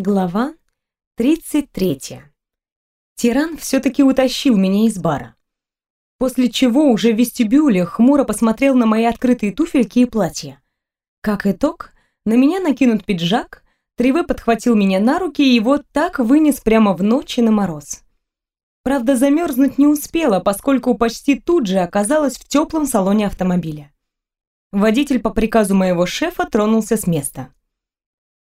Глава 33. Тиран все-таки утащил меня из бара. После чего уже в вестибюле хмуро посмотрел на мои открытые туфельки и платья. Как итог, на меня накинут пиджак, Триве подхватил меня на руки и вот так вынес прямо в ночь и на мороз. Правда, замерзнуть не успела, поскольку почти тут же оказалась в теплом салоне автомобиля. Водитель по приказу моего шефа тронулся с места.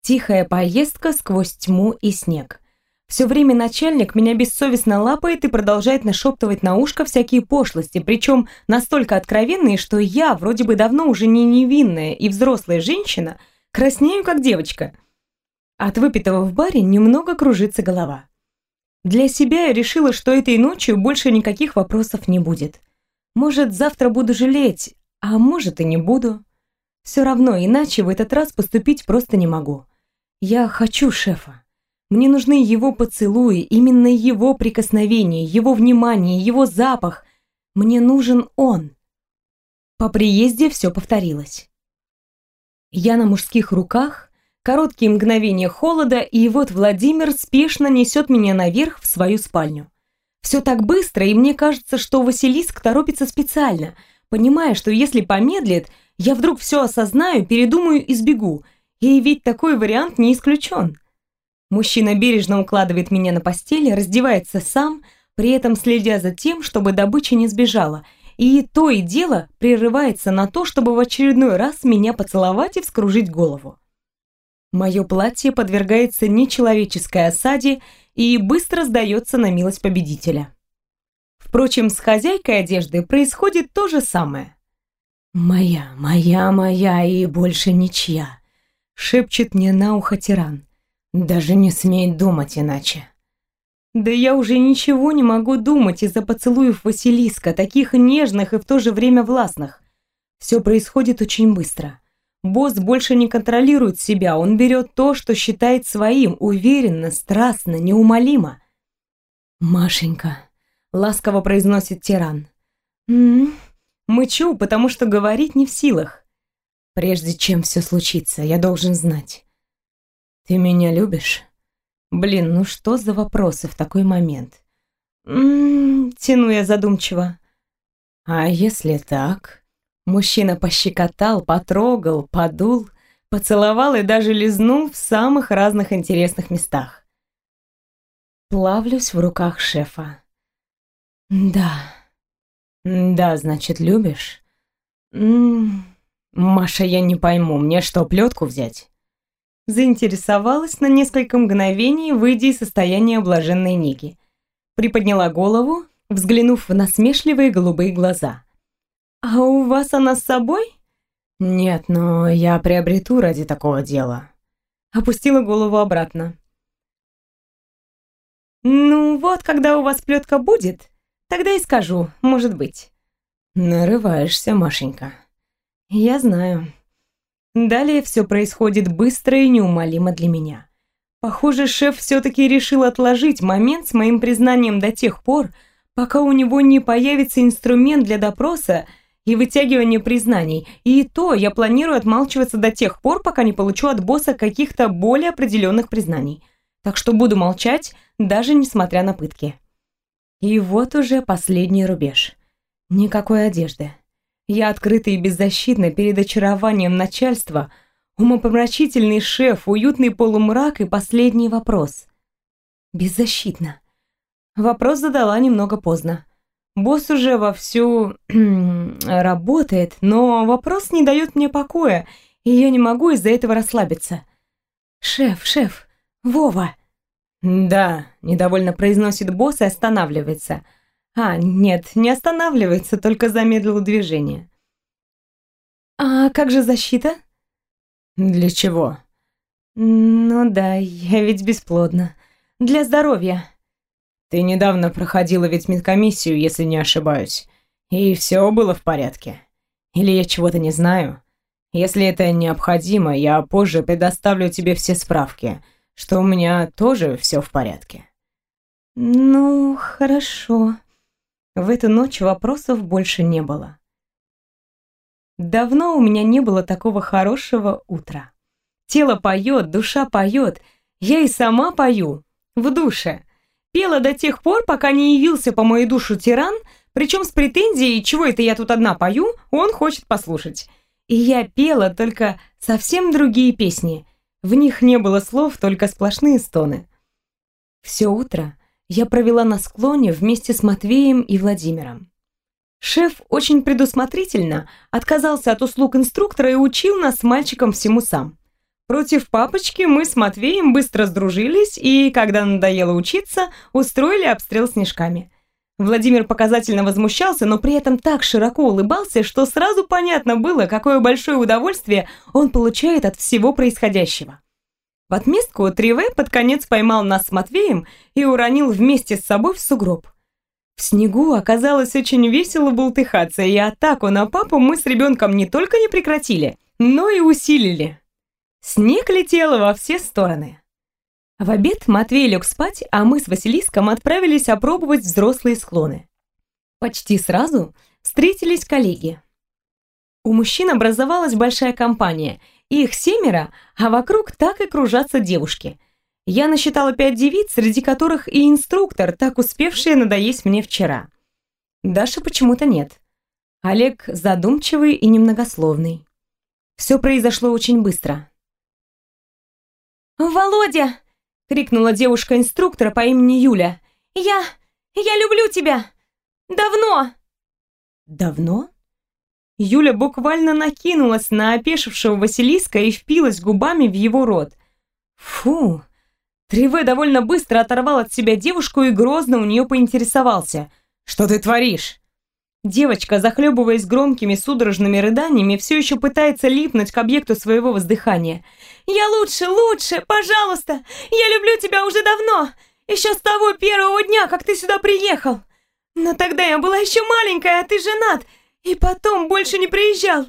Тихая поездка сквозь тьму и снег. Все время начальник меня бессовестно лапает и продолжает нашептывать на ушко всякие пошлости, причем настолько откровенные, что я, вроде бы давно уже не невинная и взрослая женщина, краснею как девочка. От выпитого в баре немного кружится голова. Для себя я решила, что этой ночью больше никаких вопросов не будет. Может, завтра буду жалеть, а может и не буду. Все равно иначе в этот раз поступить просто не могу. Я хочу шефа. Мне нужны его поцелуи, именно его прикосновения, его внимание, его запах. Мне нужен он. По приезде все повторилось. Я на мужских руках, короткие мгновения холода, и вот Владимир спешно несет меня наверх в свою спальню. Все так быстро, и мне кажется, что Василиск торопится специально, понимая, что если помедлит, я вдруг все осознаю, передумаю и сбегу – и ведь такой вариант не исключен. Мужчина бережно укладывает меня на постель, раздевается сам, при этом следя за тем, чтобы добыча не сбежала, и то и дело прерывается на то, чтобы в очередной раз меня поцеловать и вскружить голову. Мое платье подвергается нечеловеческой осаде и быстро сдается на милость победителя. Впрочем, с хозяйкой одежды происходит то же самое. «Моя, моя, моя и больше ничья», шепчет мне на ухо тиран. Даже не смей думать иначе. Да я уже ничего не могу думать из-за поцелуев Василиска, таких нежных и в то же время властных. Все происходит очень быстро. Босс больше не контролирует себя, он берет то, что считает своим, уверенно, страстно, неумолимо. «Машенька», — ласково произносит тиран. «М-м-м», мычу, потому что говорить не в силах. Прежде чем все случится, я должен знать. Ты меня любишь? Блин, ну что за вопросы в такой момент? Ммм, тяну я задумчиво. А если так? Мужчина пощекотал, потрогал, подул, поцеловал и даже лизнул в самых разных интересных местах. Плавлюсь в руках шефа. Да. Да, значит, любишь? Ммм... «Маша, я не пойму, мне что, плетку взять?» Заинтересовалась на несколько мгновений, выйдя из состояния блаженной неги. Приподняла голову, взглянув в насмешливые голубые глаза. «А у вас она с собой?» «Нет, но я приобрету ради такого дела». Опустила голову обратно. «Ну вот, когда у вас плетка будет, тогда и скажу, может быть». «Нарываешься, Машенька». Я знаю. Далее все происходит быстро и неумолимо для меня. Похоже, шеф все-таки решил отложить момент с моим признанием до тех пор, пока у него не появится инструмент для допроса и вытягивания признаний. И то я планирую отмалчиваться до тех пор, пока не получу от босса каких-то более определенных признаний. Так что буду молчать, даже несмотря на пытки. И вот уже последний рубеж. Никакой одежды. Я открыта и беззащитна перед очарованием начальства, умопомрачительный шеф, уютный полумрак и последний вопрос. Беззащитна. Вопрос задала немного поздно. Босс уже вовсю работает, но вопрос не дает мне покоя, и я не могу из-за этого расслабиться. «Шеф, шеф, Вова!» «Да», — недовольно произносит босс и останавливается — а, нет, не останавливается, только замедлил движение. А как же защита? Для чего? Ну да, я ведь бесплодна. Для здоровья. Ты недавно проходила ведь медкомиссию, если не ошибаюсь. И все было в порядке. Или я чего-то не знаю? Если это необходимо, я позже предоставлю тебе все справки, что у меня тоже все в порядке. Ну, хорошо. В эту ночь вопросов больше не было. Давно у меня не было такого хорошего утра. Тело поет, душа поет. я и сама пою, в душе. Пела до тех пор, пока не явился по мою душу тиран, причем с претензией, чего это я тут одна пою, он хочет послушать. И я пела только совсем другие песни. В них не было слов, только сплошные стоны. Все утро я провела на склоне вместе с Матвеем и Владимиром. Шеф очень предусмотрительно отказался от услуг инструктора и учил нас с мальчиком всему сам. Против папочки мы с Матвеем быстро сдружились и, когда надоело учиться, устроили обстрел снежками. Владимир показательно возмущался, но при этом так широко улыбался, что сразу понятно было, какое большое удовольствие он получает от всего происходящего. В отместку Триве под конец поймал нас с Матвеем и уронил вместе с собой в сугроб. В снегу оказалось очень весело бултыхаться, и атаку на папу мы с ребенком не только не прекратили, но и усилили. Снег летел во все стороны. В обед Матвей лег спать, а мы с Василиском отправились опробовать взрослые склоны. Почти сразу встретились коллеги. У мужчин образовалась большая компания, их семеро, а вокруг так и кружатся девушки – я насчитала пять девиц, среди которых и инструктор, так успевший надоесть мне вчера. Даши почему-то нет. Олег задумчивый и немногословный. Все произошло очень быстро. «Володя!» — крикнула девушка инструктора по имени Юля. «Я... я люблю тебя! Давно!» «Давно?» Юля буквально накинулась на опешившего Василиска и впилась губами в его рот. «Фу, Триве довольно быстро оторвал от себя девушку и грозно у нее поинтересовался. «Что ты творишь?» Девочка, захлебываясь громкими судорожными рыданиями, все еще пытается липнуть к объекту своего воздыхания. «Я лучше, лучше, пожалуйста! Я люблю тебя уже давно! Еще с того первого дня, как ты сюда приехал! Но тогда я была еще маленькая, а ты женат, и потом больше не приезжал!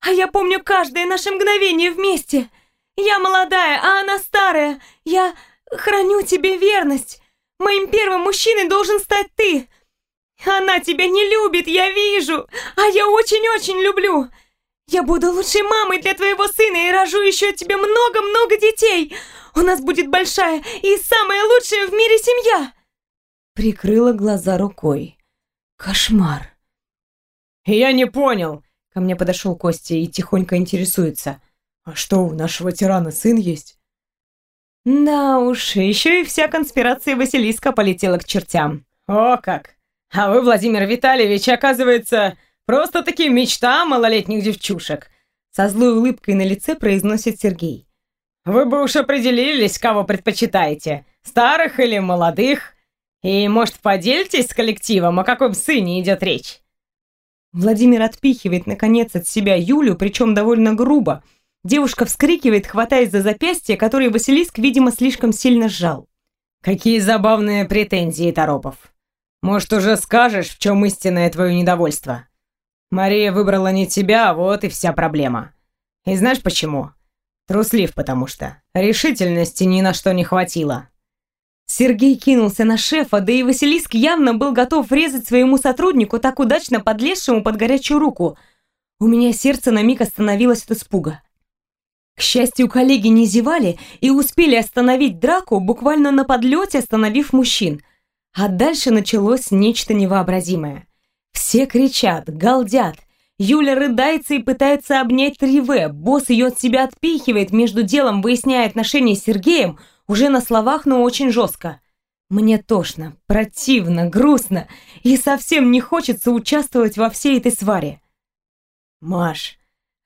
А я помню каждое наше мгновение вместе! Я молодая, а она старая! Я храню тебе верность. Моим первым мужчиной должен стать ты. Она тебя не любит, я вижу, а я очень-очень люблю. Я буду лучшей мамой для твоего сына и рожу еще тебе много-много детей. У нас будет большая и самая лучшая в мире семья. Прикрыла глаза рукой. Кошмар. Я не понял. Ко мне подошел Костя и тихонько интересуется. А что, у нашего тирана сын есть? Да уж, еще и вся конспирация Василиска полетела к чертям. О как! А вы, Владимир Витальевич, оказывается, просто-таки мечта малолетних девчушек. Со злой улыбкой на лице произносит Сергей. Вы бы уж определились, кого предпочитаете, старых или молодых. И, может, поделитесь с коллективом, о каком сыне идет речь? Владимир отпихивает, наконец, от себя Юлю, причем довольно грубо, Девушка вскрикивает, хватаясь за запястье, которое Василиск, видимо, слишком сильно сжал. «Какие забавные претензии, Торопов. Может, уже скажешь, в чем истинное твое недовольство? Мария выбрала не тебя, вот и вся проблема. И знаешь почему? Труслив, потому что. Решительности ни на что не хватило». Сергей кинулся на шефа, да и Василиск явно был готов врезать своему сотруднику, так удачно подлезшему под горячую руку. У меня сердце на миг остановилось от испуга. К счастью, коллеги не зевали и успели остановить драку, буквально на подлете остановив мужчин. А дальше началось нечто невообразимое. Все кричат, галдят. Юля рыдается и пытается обнять Триве. Босс ее от себя отпихивает, между делом выясняя отношения с Сергеем, уже на словах, но очень жестко. Мне тошно, противно, грустно и совсем не хочется участвовать во всей этой сваре. «Маш,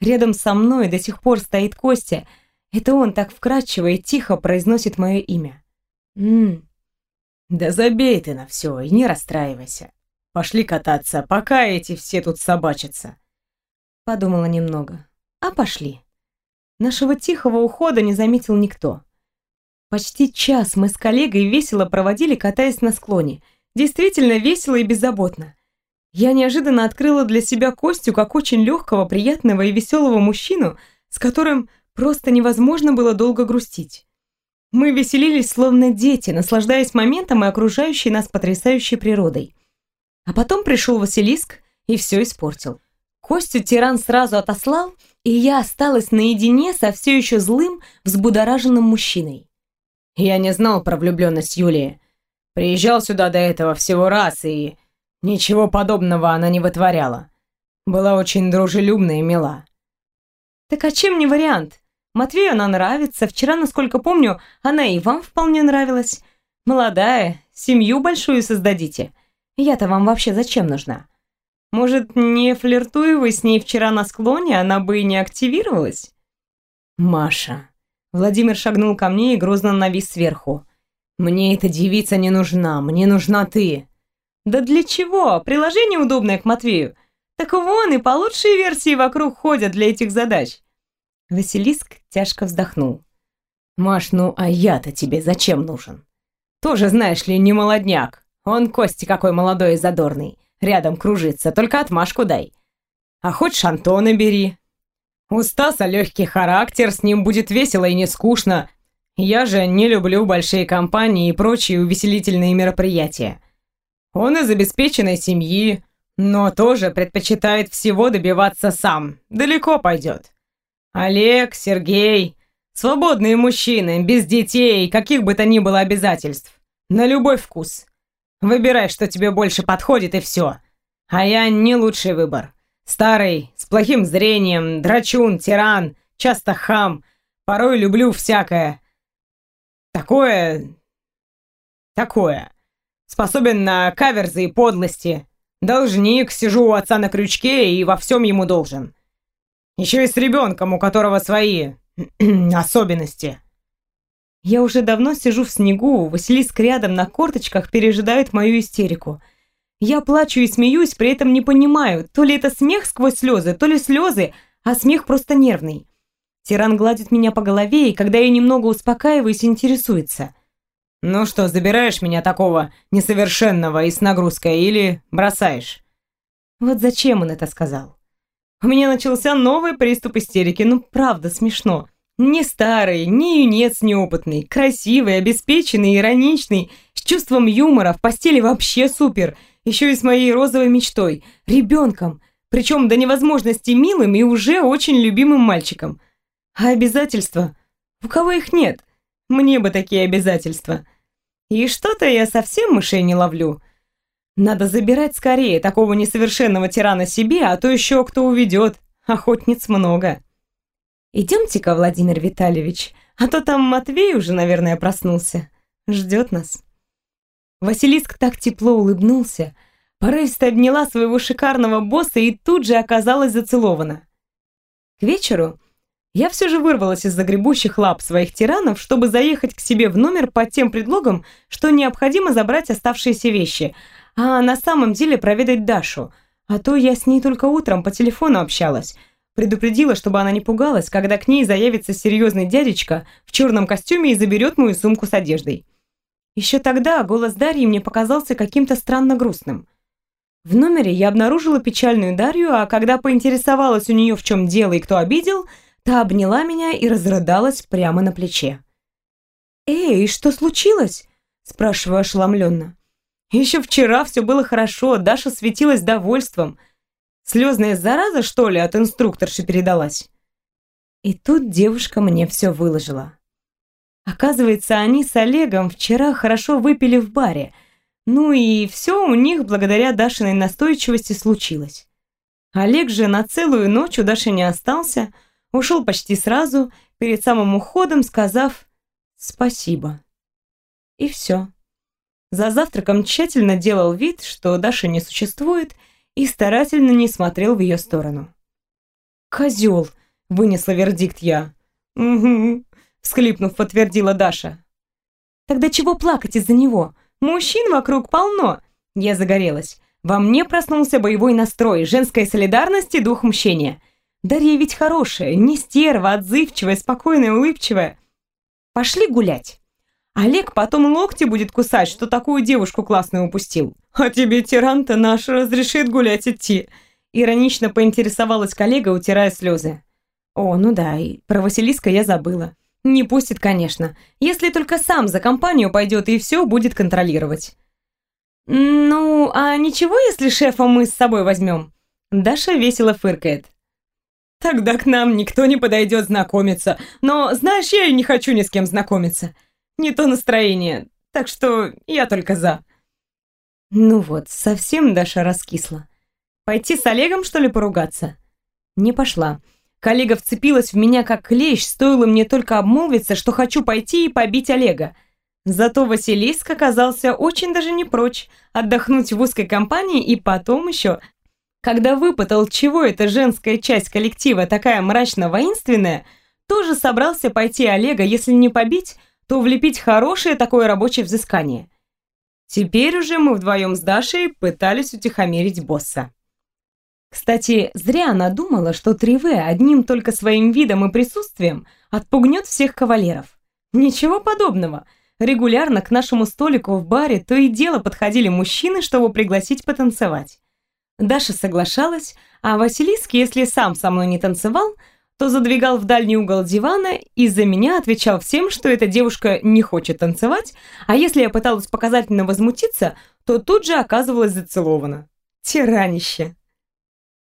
Рядом со мной до сих пор стоит Костя. Это он так вкрадчиво и тихо произносит мое имя. Ммм. Да забей ты на все и не расстраивайся. Пошли кататься, пока эти все тут собачатся. Подумала немного. А пошли. Нашего тихого ухода не заметил никто. Почти час мы с коллегой весело проводили, катаясь на склоне. Действительно весело и беззаботно. Я неожиданно открыла для себя Костю как очень легкого, приятного и веселого мужчину, с которым просто невозможно было долго грустить. Мы веселились словно дети, наслаждаясь моментом и окружающей нас потрясающей природой. А потом пришел Василиск и все испортил. Костю тиран сразу отослал, и я осталась наедине со все еще злым, взбудораженным мужчиной. Я не знал про влюбленность Юлии. Приезжал сюда до этого всего раз, и ничего подобного она не вытворяла. Была очень дружелюбна и мила. Так а чем не вариант? Матвею она нравится. Вчера, насколько помню, она и вам вполне нравилась. Молодая, семью большую создадите. Я-то вам вообще зачем нужна? Может, не флиртуя вы с ней вчера на склоне, она бы и не активировалась? Маша. Владимир шагнул ко мне и грозно навис сверху. Мне эта девица не нужна, мне нужна ты. Да для чего? Приложение удобное к Матвею. Так вон и получшие версии вокруг ходят для этих задач. Василиск тяжко вздохнул. Маш, ну а я-то тебе зачем нужен? Тоже, знаешь ли, не молодняк. Он Кости какой молодой и задорный. Рядом кружится, только отмашку дай. А хоть Шантона бери. У Стаса легкий характер, с ним будет весело и не скучно. Я же не люблю большие компании и прочие увеселительные мероприятия. Он из обеспеченной семьи, но тоже предпочитает всего добиваться сам. Далеко пойдет. Олег, Сергей, свободные мужчины, без детей, каких бы то ни было обязательств. На любой вкус. Выбирай, что тебе больше подходит, и все. А я не лучший выбор. Старый, с плохим зрением, драчун, тиран, часто хам. Порой люблю всякое. Такое... Такое. Способен на каверзы и подлости. Должник, сижу у отца на крючке и во всем ему должен. Еще и с ребенком, у которого свои особенности. Я уже давно сижу в снегу, Василиск рядом на корточках пережидает мою истерику. Я плачу и смеюсь, при этом не понимаю, то ли это смех сквозь слезы, то ли слезы, а смех просто нервный. Тиран гладит меня по голове, и когда я немного успокаиваюсь, интересуется. «Ну что, забираешь меня такого несовершенного и с нагрузкой, или бросаешь?» Вот зачем он это сказал? У меня начался новый приступ истерики, ну правда смешно. Не старый, не юнец неопытный, красивый, обеспеченный, ироничный, с чувством юмора, в постели вообще супер. Еще и с моей розовой мечтой, ребенком, причем до невозможности милым и уже очень любимым мальчиком. А обязательства? У кого их нет? Мне бы такие обязательства. И что-то я совсем мышей не ловлю. Надо забирать скорее такого несовершенного тирана себе, а то еще кто уведет. Охотниц много. Идемте-ка, Владимир Витальевич, а то там Матвей уже, наверное, проснулся. Ждет нас. Василиск так тепло улыбнулся, порывисто обняла своего шикарного босса и тут же оказалась зацелована. К вечеру я все же вырвалась из загребущих лап своих тиранов, чтобы заехать к себе в номер под тем предлогом, что необходимо забрать оставшиеся вещи, а на самом деле проведать Дашу, а то я с ней только утром по телефону общалась. Предупредила, чтобы она не пугалась, когда к ней заявится серьезный дядечка в черном костюме и заберет мою сумку с одеждой. Еще тогда голос Дарьи мне показался каким-то странно грустным. В номере я обнаружила печальную Дарью, а когда поинтересовалась у нее, в чем дело и кто обидел – Та обняла меня и разрыдалась прямо на плече. «Эй, что случилось?» – спрашиваю ошеломленно. «Еще вчера все было хорошо, Даша светилась довольством. Слезная зараза, что ли, от инструкторши передалась?» И тут девушка мне все выложила. Оказывается, они с Олегом вчера хорошо выпили в баре, ну и все у них благодаря Дашиной настойчивости случилось. Олег же на целую ночь у Даши не остался – Ушел почти сразу, перед самым уходом сказав «спасибо». И все. За завтраком тщательно делал вид, что Даша не существует, и старательно не смотрел в ее сторону. «Козел!» — вынесла вердикт я. «Угу», — всхлипнув, подтвердила Даша. «Тогда чего плакать из-за него? Мужчин вокруг полно!» Я загорелась. Во мне проснулся боевой настрой, женская солидарность и дух мщения — Дарья ведь хорошая, не стерва, отзывчивая, спокойная, улыбчивая. Пошли гулять. Олег потом локти будет кусать, что такую девушку классную упустил. А тебе тиран-то наш разрешит гулять идти. Иронично поинтересовалась коллега, утирая слезы. О, ну да, и про Василиска я забыла. Не пустит, конечно. Если только сам за компанию пойдет и все будет контролировать. Ну, а ничего, если шефа мы с собой возьмем? Даша весело фыркает. Тогда к нам никто не подойдет знакомиться. Но, знаешь, я и не хочу ни с кем знакомиться. не то настроение, так что я только за. Ну вот, совсем Даша раскисла. Пойти с Олегом, что ли, поругаться? Не пошла. Коллега вцепилась в меня как клещ, стоило мне только обмолвиться, что хочу пойти и побить Олега. Зато Василиск оказался очень даже не прочь отдохнуть в узкой компании и потом еще, когда выпытал, чего эта женская часть коллектива такая мрачно-воинственная, тоже собрался пойти Олега, если не побить, то влепить хорошее такое рабочее взыскание. Теперь уже мы вдвоем с Дашей пытались утихомирить босса. Кстати, зря она думала, что Триве одним только своим видом и присутствием отпугнет всех кавалеров. Ничего подобного. Регулярно к нашему столику в баре то и дело подходили мужчины, чтобы пригласить потанцевать. Даша соглашалась, а Василиск, если сам со мной не танцевал, то задвигал в дальний угол дивана и за меня отвечал всем, что эта девушка не хочет танцевать, а если я пыталась показательно возмутиться, то тут же оказывалась зацелована. Тиранище.